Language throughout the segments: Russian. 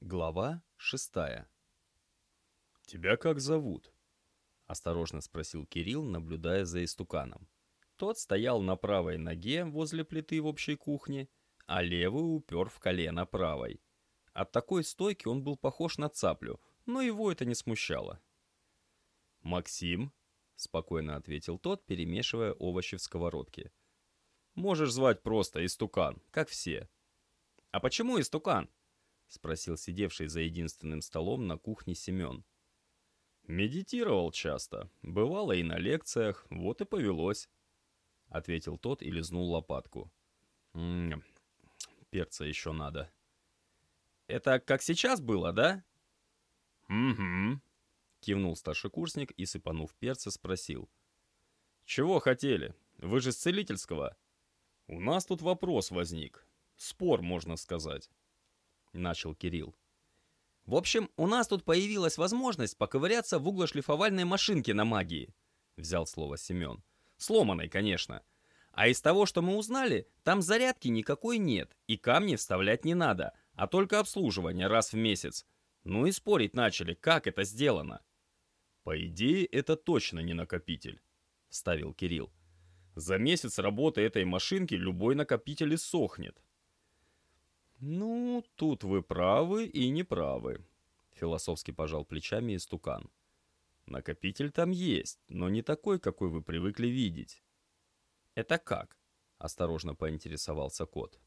Глава шестая. «Тебя как зовут?» — осторожно спросил Кирилл, наблюдая за истуканом. Тот стоял на правой ноге возле плиты в общей кухне, а левую упер в колено правой. От такой стойки он был похож на цаплю, но его это не смущало. «Максим», — спокойно ответил тот, перемешивая овощи в сковородке. «Можешь звать просто Истукан, как все». «А почему Истукан?» — спросил сидевший за единственным столом на кухне Семен. «Медитировал часто. Бывало и на лекциях, вот и повелось», — ответил тот и лизнул лопатку. «М -м, перца еще надо». «Это как сейчас было, да?» «Угу», — кивнул старшекурсник и, сыпанув перца, спросил. «Чего хотели? Вы же с целительского?» «У нас тут вопрос возник. Спор, можно сказать». — начал Кирилл. «В общем, у нас тут появилась возможность поковыряться в углошлифовальной машинке на магии», — взял слово Семен. «Сломанной, конечно. А из того, что мы узнали, там зарядки никакой нет, и камни вставлять не надо, а только обслуживание раз в месяц. Ну и спорить начали, как это сделано». «По идее, это точно не накопитель», — вставил Кирилл. «За месяц работы этой машинки любой накопитель иссохнет. «Ну, тут вы правы и не правы», — философски пожал плечами истукан. «Накопитель там есть, но не такой, какой вы привыкли видеть». «Это как?» — осторожно поинтересовался кот.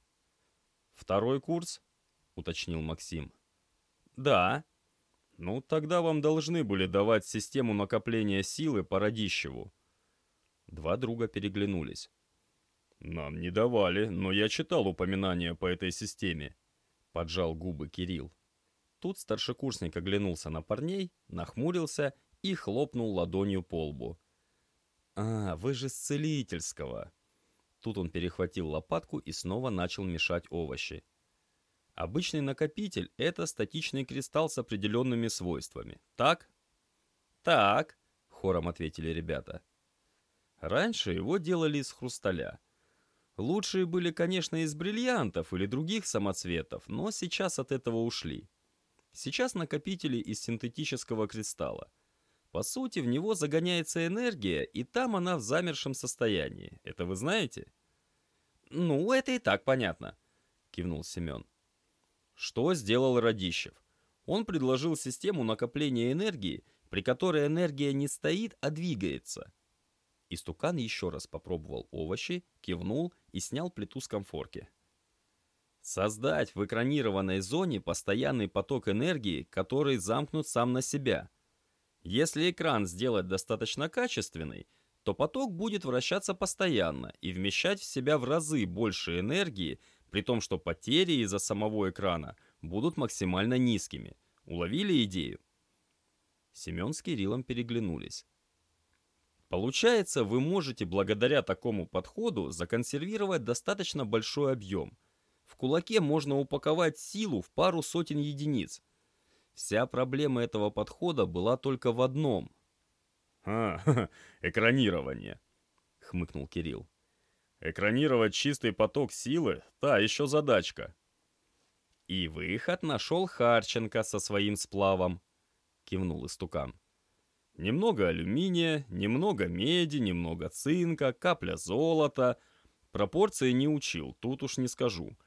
«Второй курс?» — уточнил Максим. «Да». «Ну, тогда вам должны были давать систему накопления силы по Радищеву». Два друга переглянулись. «Нам не давали, но я читал упоминания по этой системе», — поджал губы Кирилл. Тут старшекурсник оглянулся на парней, нахмурился и хлопнул ладонью по лбу. «А, вы же с целительского!» Тут он перехватил лопатку и снова начал мешать овощи. Обычный накопитель — это статичный кристалл с определенными свойствами. Так? Так, хором ответили ребята. Раньше его делали из хрусталя — Лучшие были, конечно, из бриллиантов или других самоцветов, но сейчас от этого ушли. Сейчас накопители из синтетического кристалла. По сути, в него загоняется энергия, и там она в замершем состоянии. Это вы знаете? Ну, это и так понятно, кивнул Семен. Что сделал Радищев? Он предложил систему накопления энергии, при которой энергия не стоит, а двигается – Истукан еще раз попробовал овощи, кивнул и снял плиту с комфорки. Создать в экранированной зоне постоянный поток энергии, который замкнут сам на себя. Если экран сделать достаточно качественный, то поток будет вращаться постоянно и вмещать в себя в разы больше энергии, при том, что потери из-за самого экрана будут максимально низкими. Уловили идею? Семен с Кириллом переглянулись. Получается, вы можете благодаря такому подходу законсервировать достаточно большой объем. В кулаке можно упаковать силу в пару сотен единиц. Вся проблема этого подхода была только в одном. «А, экранирование», — хмыкнул Кирилл. «Экранировать чистый поток силы — та еще задачка». «И выход нашел Харченко со своим сплавом», — кивнул истукан. Немного алюминия, немного меди, немного цинка, капля золота. Пропорции не учил, тут уж не скажу.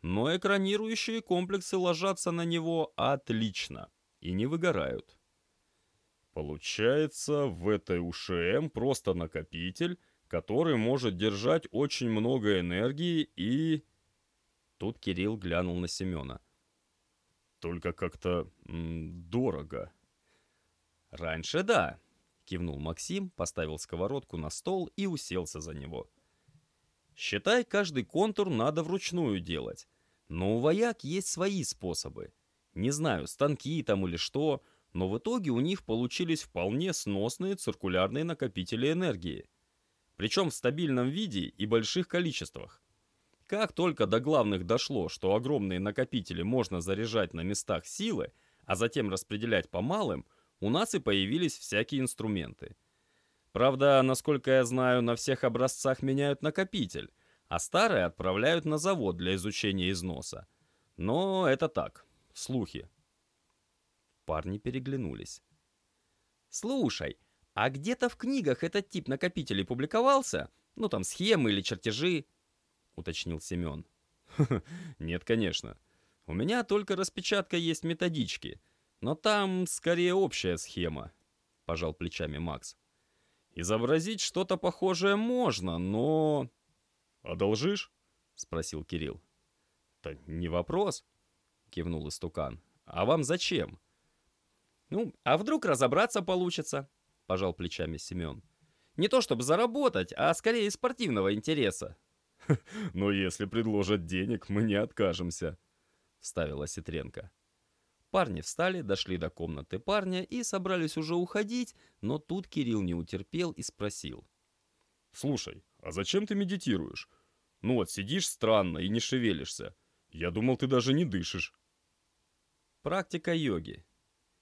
Но экранирующие комплексы ложатся на него отлично и не выгорают. Получается, в этой УШМ просто накопитель, который может держать очень много энергии и... Тут Кирилл глянул на Семена. Только как-то дорого. «Раньше да», — кивнул Максим, поставил сковородку на стол и уселся за него. «Считай, каждый контур надо вручную делать. Но у вояк есть свои способы. Не знаю, станки там или что, но в итоге у них получились вполне сносные циркулярные накопители энергии. Причем в стабильном виде и больших количествах. Как только до главных дошло, что огромные накопители можно заряжать на местах силы, а затем распределять по малым – у нас и появились всякие инструменты. Правда, насколько я знаю, на всех образцах меняют накопитель, а старые отправляют на завод для изучения износа. Но это так, слухи. Парни переглянулись. «Слушай, а где-то в книгах этот тип накопителей публиковался? Ну там схемы или чертежи?» — уточнил Семен. «Нет, конечно. У меня только распечатка есть методички, но там скорее общая схема», — пожал плечами Макс. «Изобразить что-то похожее можно, но...» «Одолжишь?» — спросил Кирилл. «Да не вопрос», — кивнул истукан. «А вам зачем?» «Ну, а вдруг разобраться получится?» — пожал плечами Семен. «Не то чтобы заработать, а скорее из спортивного интереса». «Но если предложат денег, мы не откажемся», — вставила Ситренко. Парни встали, дошли до комнаты парня и собрались уже уходить, но тут Кирилл не утерпел и спросил. «Слушай, а зачем ты медитируешь? Ну вот сидишь странно и не шевелишься. Я думал, ты даже не дышишь». Практика йоги.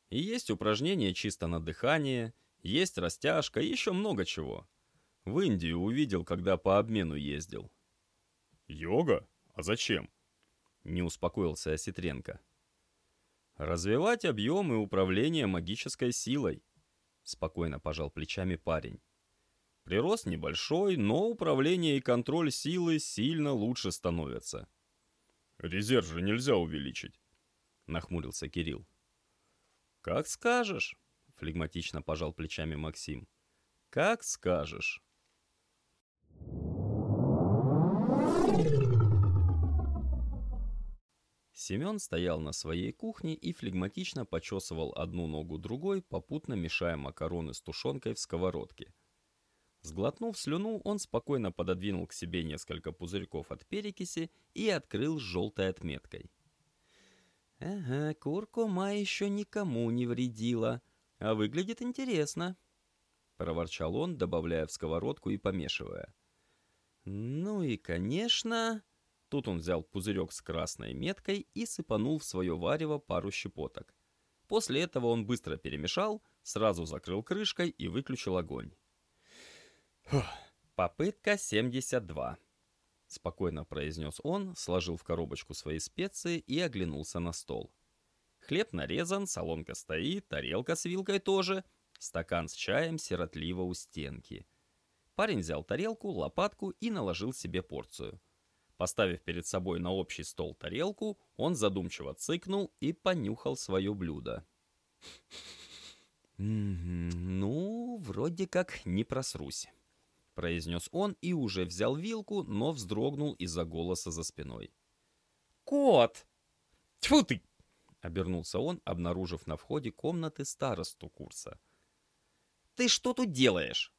И есть упражнения чисто на дыхание, есть растяжка и еще много чего. В Индию увидел, когда по обмену ездил. «Йога? А зачем?» Не успокоился Осетренко. «Развивать объем и управление магической силой», спокойно пожал плечами парень. Прирост небольшой, но управление и контроль силы сильно лучше становятся. «Резерв же нельзя увеличить», — нахмурился Кирилл. «Как скажешь», — флегматично пожал плечами Максим. «Как скажешь». Семен стоял на своей кухне и флегматично почесывал одну ногу другой, попутно мешая макароны с тушенкой в сковородке. Сглотнув слюну, он спокойно пододвинул к себе несколько пузырьков от перекиси и открыл с желтой отметкой. «Ага, куркума еще никому не вредила, а выглядит интересно», — проворчал он, добавляя в сковородку и помешивая. «Ну и, конечно...» Тут он взял пузырек с красной меткой и сыпанул в свое варево пару щепоток. После этого он быстро перемешал, сразу закрыл крышкой и выключил огонь. «Попытка 72», — спокойно произнес он, сложил в коробочку свои специи и оглянулся на стол. Хлеб нарезан, солонка стоит, тарелка с вилкой тоже, стакан с чаем сиротливо у стенки. Парень взял тарелку, лопатку и наложил себе порцию. Поставив перед собой на общий стол тарелку, он задумчиво цыкнул и понюхал свое блюдо. «Ну, вроде как не просрусь», — произнес он и уже взял вилку, но вздрогнул из-за голоса за спиной. «Кот!» «Тьфу ты!» — обернулся он, обнаружив на входе комнаты старосту курса. «Ты что тут делаешь?»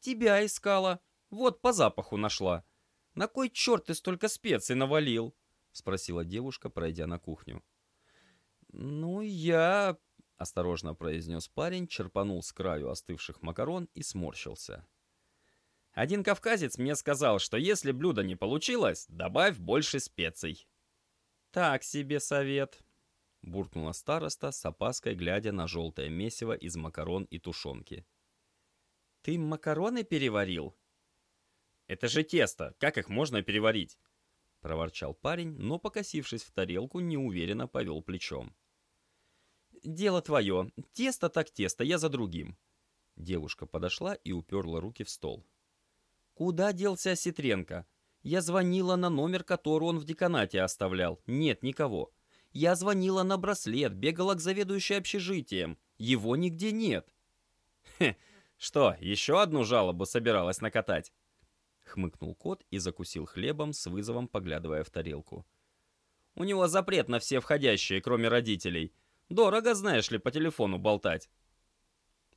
«Тебя искала. Вот по запаху нашла. «На кой черт ты столько специй навалил?» — спросила девушка, пройдя на кухню. «Ну, я...» — осторожно произнес парень, черпанул с краю остывших макарон и сморщился. «Один кавказец мне сказал, что если блюдо не получилось, добавь больше специй». «Так себе совет», — буркнула староста с опаской, глядя на желтое месиво из макарон и тушенки. «Ты макароны переварил?» «Это же тесто, как их можно переварить?» Проворчал парень, но, покосившись в тарелку, неуверенно повел плечом. «Дело твое. Тесто так тесто, я за другим». Девушка подошла и уперла руки в стол. «Куда делся Осетренко? Я звонила на номер, который он в деканате оставлял. Нет никого. Я звонила на браслет, бегала к заведующей общежитием. Его нигде нет». «Хе, что, еще одну жалобу собиралась накатать?» Хмыкнул кот и закусил хлебом, с вызовом поглядывая в тарелку. «У него запрет на все входящие, кроме родителей. Дорого, знаешь ли, по телефону болтать».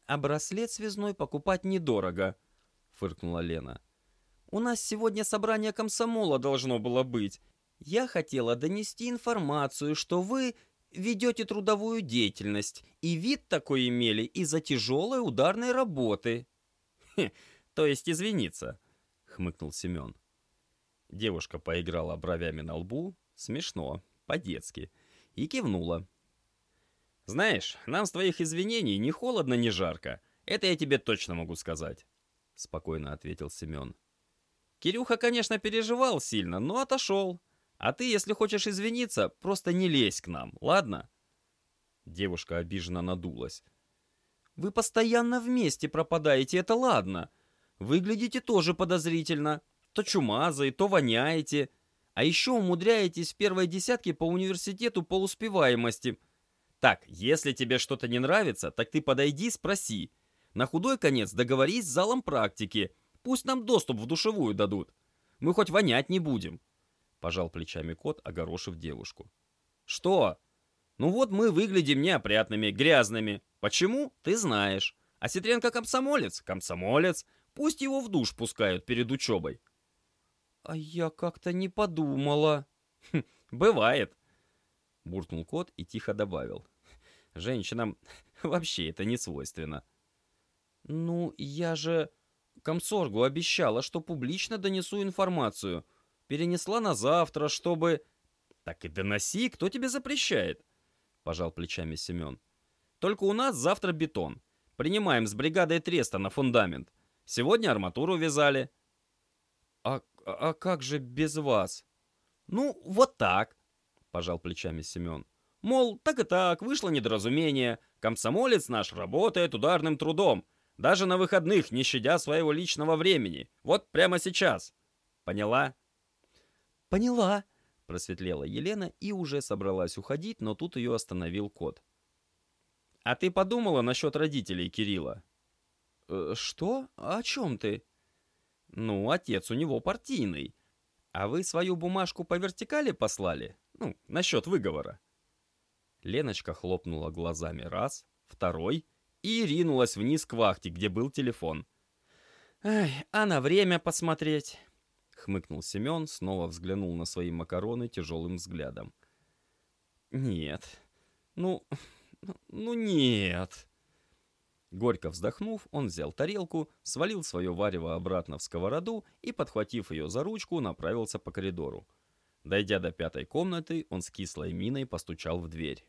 «А браслет связной покупать недорого», — фыркнула Лена. «У нас сегодня собрание комсомола должно было быть. Я хотела донести информацию, что вы ведете трудовую деятельность, и вид такой имели из-за тяжелой ударной работы». «Хе, то есть извиниться», хмыкнул Семен. Девушка поиграла бровями на лбу, смешно, по-детски, и кивнула. «Знаешь, нам с твоих извинений ни холодно, ни жарко. Это я тебе точно могу сказать», — спокойно ответил Семен. «Кирюха, конечно, переживал сильно, но отошел. А ты, если хочешь извиниться, просто не лезь к нам, ладно?» Девушка обиженно надулась. «Вы постоянно вместе пропадаете, это ладно. Выглядите тоже подозрительно. То чумазые, то воняете. А еще умудряетесь в первой десятке по университету по успеваемости. Так, если тебе что-то не нравится, так ты подойди, спроси. На худой конец договорись с залом практики. Пусть нам доступ в душевую дадут. Мы хоть вонять не будем. Пожал плечами кот, огорошив девушку. Что? Ну вот мы выглядим неопрятными, грязными. Почему? Ты знаешь. А Ситренко комсомолец? Комсомолец. Пусть его в душ пускают перед учебой. А я как-то не подумала. Хм, бывает. Буркнул кот и тихо добавил. Женщинам вообще это не свойственно. Ну, я же комсоргу обещала, что публично донесу информацию. Перенесла на завтра, чтобы... Так и доноси, кто тебе запрещает? Пожал плечами Семен. Только у нас завтра бетон. Принимаем с бригадой Треста на фундамент. Сегодня арматуру вязали. А, а как же без вас? Ну, вот так, пожал плечами Семен. Мол, так и так, вышло недоразумение. Комсомолец наш работает ударным трудом. Даже на выходных, не щадя своего личного времени. Вот прямо сейчас. Поняла? Поняла, просветлела Елена и уже собралась уходить, но тут ее остановил кот. А ты подумала насчет родителей Кирилла? «Э, «Что? О чем ты?» «Ну, отец у него партийный. А вы свою бумажку по вертикали послали? Ну, насчет выговора». Леночка хлопнула глазами раз, второй и ринулась вниз к вахте, где был телефон. «Ай, а на время посмотреть?» — хмыкнул Семен, снова взглянул на свои макароны тяжелым взглядом. «Нет. Ну, ну нет». Горько вздохнув, он взял тарелку, свалил свое варево обратно в сковороду и, подхватив ее за ручку, направился по коридору. Дойдя до пятой комнаты, он с кислой миной постучал в дверь.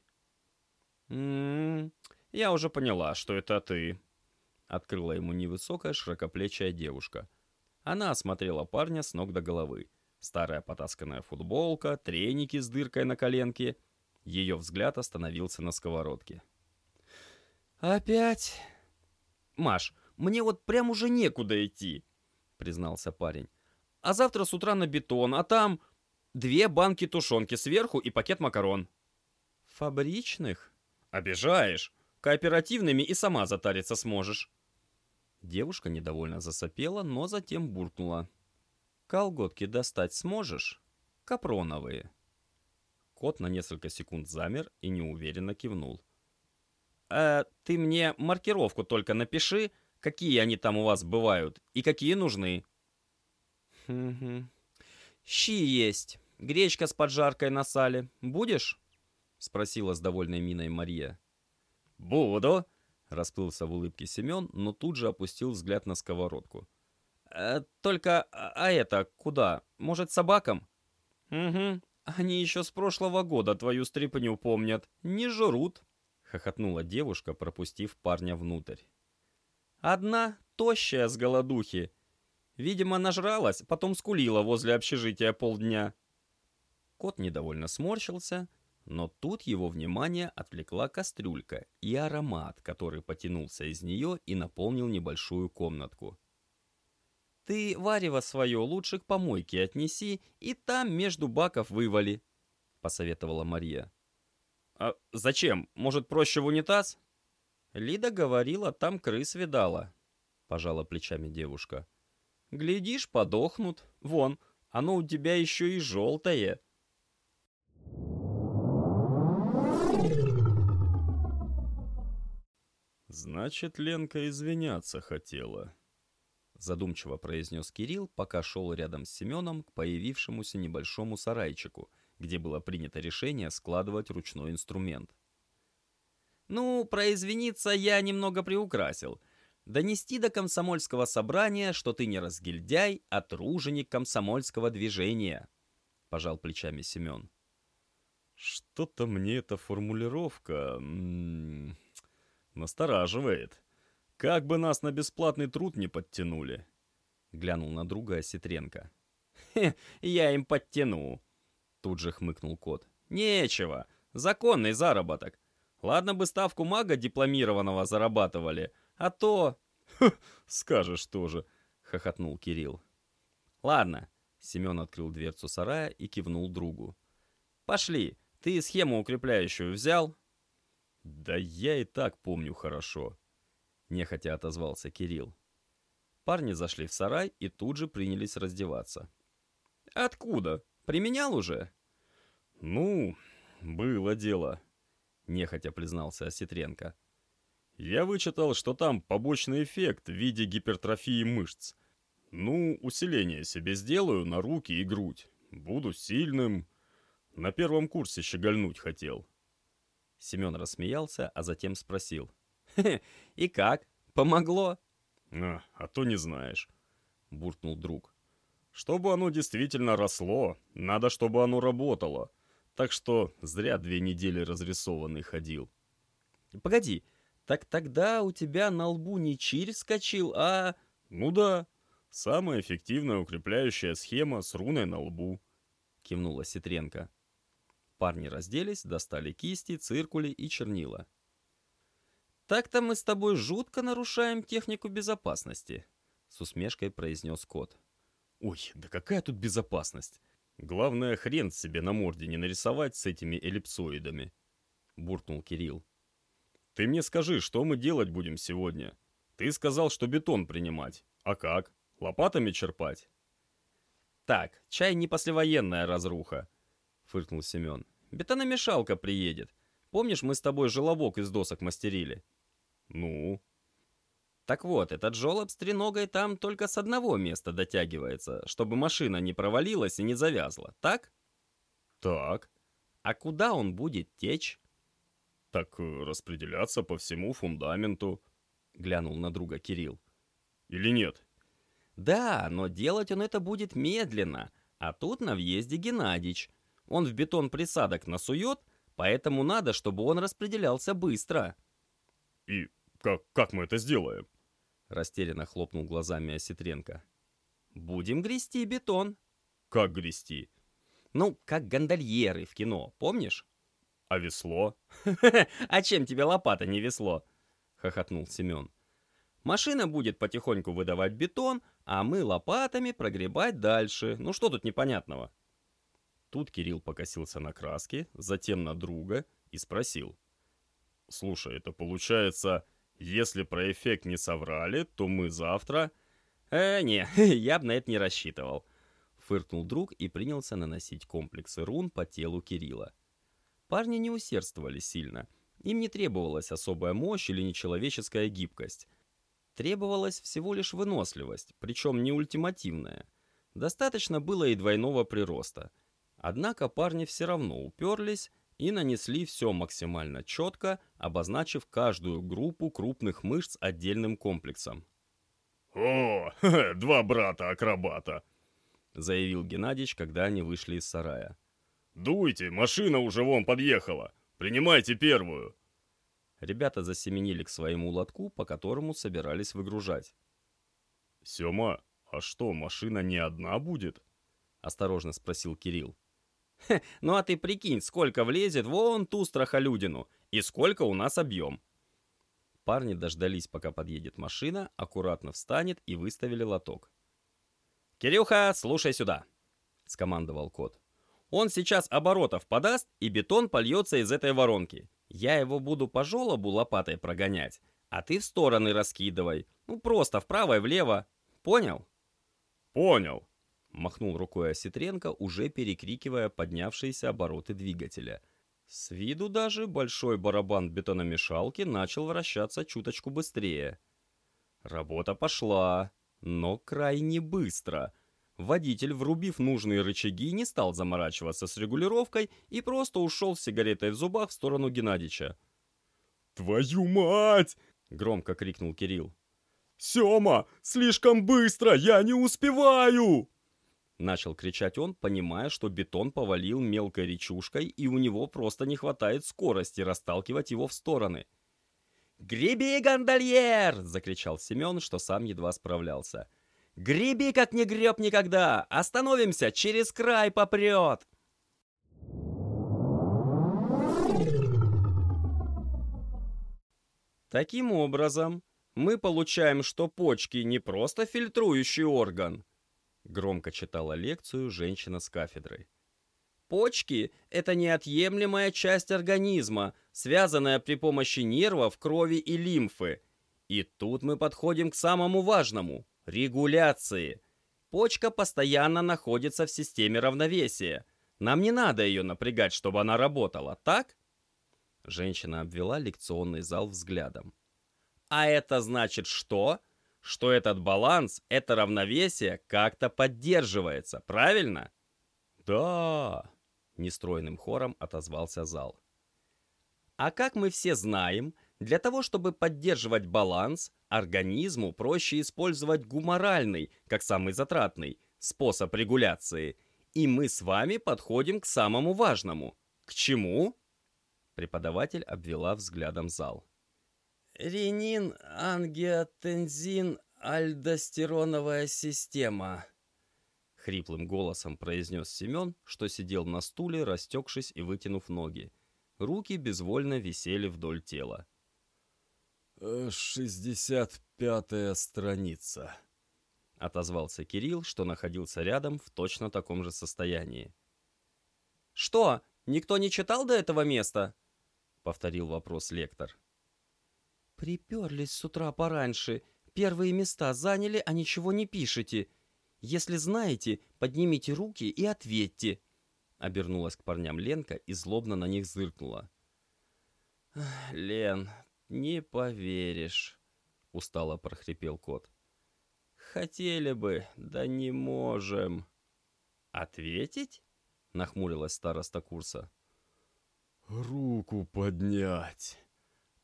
«М-м, я уже поняла, что это ты», — открыла ему невысокая широкоплечая девушка. Она осмотрела парня с ног до головы. Старая потасканная футболка, треники с дыркой на коленке. Ее взгляд остановился на сковородке. «Опять?» «Маш, мне вот прям уже некуда идти», — признался парень. «А завтра с утра на бетон, а там две банки тушенки сверху и пакет макарон». «Фабричных?» «Обижаешь. Кооперативными и сама затариться сможешь». Девушка недовольно засопела, но затем буркнула. «Колготки достать сможешь? Капроновые». Кот на несколько секунд замер и неуверенно кивнул. «Э, ты мне маркировку только напиши, какие они там у вас бывают и какие нужны». «Угу. Щи есть. Гречка с поджаркой на сале. Будешь?» — спросила с довольной миной Мария. «Буду!» — расплылся в улыбке Семен, но тут же опустил взгляд на сковородку. «Э, «Только, а, а это, куда? Может, собакам?» «Угу. Они еще с прошлого года твою стрипню помнят. Не жрут!» — хохотнула девушка, пропустив парня внутрь. «Одна, тощая с голодухи. Видимо, нажралась, потом скулила возле общежития полдня». Кот недовольно сморщился, но тут его внимание отвлекла кастрюлька и аромат, который потянулся из нее и наполнил небольшую комнатку. «Ты варево свое лучше к помойке отнеси и там между баков вывали», — посоветовала Мария. «А зачем? Может, проще в унитаз?» Лида говорила, там крыс видала, — пожала плечами девушка. «Глядишь, подохнут. Вон, оно у тебя еще и желтое». «Значит, Ленка извиняться хотела», — задумчиво произнес Кирилл, пока шел рядом с Семеном к появившемуся небольшому сарайчику, где было принято решение складывать ручной инструмент. «Ну, про извиниться я немного приукрасил. Донести до комсомольского собрания, что ты не разгильдяй, а труженик комсомольского движения», — пожал плечами Семен. «Что-то мне эта формулировка...» Настораживает. Как бы нас на бесплатный труд не подтянули. Глянул на друга Осетренко. Хе, я им подтяну. Тут же хмыкнул кот. Нечего. Законный заработок. Ладно бы ставку мага дипломированного зарабатывали, а то... скажешь тоже, хохотнул Кирилл. Ладно. Семен открыл дверцу сарая и кивнул другу. Пошли. Ты схему укрепляющую взял? Да я и так помню хорошо. Нехотя отозвался Кирилл. Парни зашли в сарай и тут же принялись раздеваться. «Откуда? Применял уже?» «Ну, было дело», — нехотя признался Осетренко. «Я вычитал, что там побочный эффект в виде гипертрофии мышц. Ну, усиление себе сделаю на руки и грудь. Буду сильным. На первом курсе щегольнуть хотел». Семен рассмеялся, а затем спросил. «И как? Помогло?» «А, а то не знаешь», — буркнул друг. «Чтобы оно действительно росло, надо, чтобы оно работало. Так что зря две недели разрисованный ходил. Погоди, так тогда у тебя на лбу не чирь скочил, а... Ну да, самая эффективная укрепляющая схема с руной на лбу. Кивнула Ситренко. Парни разделись, достали кисти, циркули и чернила. «Так-то мы с тобой жутко нарушаем технику безопасности», — с усмешкой произнес кот. «Ой, да какая тут безопасность? Главное, хрен себе на морде не нарисовать с этими эллипсоидами», — буркнул Кирилл. «Ты мне скажи, что мы делать будем сегодня? Ты сказал, что бетон принимать. А как? Лопатами черпать?» «Так, чай не послевоенная разруха», — фыркнул Семен. «Бетономешалка приедет. Помнишь, мы с тобой желобок из досок мастерили?» «Ну?» Так вот, этот жолоб с треногой там только с одного места дотягивается, чтобы машина не провалилась и не завязла, так? Так. А куда он будет течь? Так э, распределяться по всему фундаменту, глянул на друга Кирилл. Или нет? Да, но делать он это будет медленно, а тут на въезде Геннадич. Он в бетон присадок насует, поэтому надо, чтобы он распределялся быстро. И как, как мы это сделаем? Растерянно хлопнул глазами Осетренко. «Будем грести бетон». «Как грести?» «Ну, как гондольеры в кино, помнишь?» «А весло?» «А чем тебе лопата не весло?» — хохотнул Семен. «Машина будет потихоньку выдавать бетон, а мы лопатами прогребать дальше. Ну что тут непонятного?» Тут Кирилл покосился на краски, затем на друга и спросил. «Слушай, это получается, если про эффект не соврали, то мы завтра... Э, не, я бы на это не рассчитывал. Фыркнул друг и принялся наносить комплексы рун по телу Кирилла. Парни не усердствовали сильно. Им не требовалась особая мощь или нечеловеческая гибкость. Требовалась всего лишь выносливость, причем не ультимативная. Достаточно было и двойного прироста. Однако парни все равно уперлись и нанесли все максимально четко, обозначив каждую группу крупных мышц отдельным комплексом. «О, два брата-акробата!» — заявил Геннадьевич, когда они вышли из сарая. «Дуйте, машина уже вон подъехала! Принимайте первую!» Ребята засеменили к своему лотку, по которому собирались выгружать. «Сема, а что, машина не одна будет?» — осторожно спросил Кирилл ну а ты прикинь, сколько влезет вон ту страхолюдину и сколько у нас объем. Парни дождались, пока подъедет машина, аккуратно встанет и выставили лоток. «Кирюха, слушай сюда!» — скомандовал кот. «Он сейчас оборотов подаст, и бетон польется из этой воронки. Я его буду по желобу лопатой прогонять, а ты в стороны раскидывай. Ну, просто вправо и влево. Понял?» «Понял!» Махнул рукой Осетренко, уже перекрикивая поднявшиеся обороты двигателя. С виду даже большой барабан бетономешалки начал вращаться чуточку быстрее. Работа пошла, но крайне быстро. Водитель, врубив нужные рычаги, не стал заморачиваться с регулировкой и просто ушел с сигаретой в зубах в сторону Геннадича. «Твою мать!» — громко крикнул Кирилл. «Сема, слишком быстро, я не успеваю!» Начал кричать он, понимая, что бетон повалил мелкой речушкой, и у него просто не хватает скорости расталкивать его в стороны. «Греби, гондольер!» — закричал Семен, что сам едва справлялся. «Греби, как не греб никогда! Остановимся! Через край попрет!» Таким образом, мы получаем, что почки не просто фильтрующий орган, Громко читала лекцию женщина с кафедры. Почки – это неотъемлемая часть организма, связанная при помощи нервов, крови и лимфы. И тут мы подходим к самому важному – регуляции. Почка постоянно находится в системе равновесия. Нам не надо ее напрягать, чтобы она работала, так? Женщина обвела лекционный зал взглядом. А это значит что? Что этот баланс, это равновесие как-то поддерживается, правильно? Да, нестройным хором отозвался зал. А как мы все знаем, для того, чтобы поддерживать баланс, организму проще использовать гуморальный, как самый затратный, способ регуляции. И мы с вами подходим к самому важному. К чему? Преподаватель обвела взглядом зал. Ренин, ангиотензин, альдостероновая система. Хриплым голосом произнес Семен, что сидел на стуле, растекшись и вытянув ноги. Руки безвольно висели вдоль тела. «Шестьдесят пятая страница», — отозвался Кирилл, что находился рядом в точно таком же состоянии. «Что, никто не читал до этого места?» — повторил вопрос лектор. «Приперлись с утра пораньше. Первые места заняли, а ничего не пишете. Если знаете, поднимите руки и ответьте». Обернулась к парням Ленка и злобно на них зыркнула. «Лен, не поверишь», — устало прохрипел кот. «Хотели бы, да не можем». «Ответить?» — нахмурилась староста курса. «Руку поднять!» —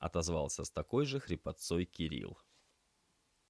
отозвался с такой же хрипотцой Кирилл.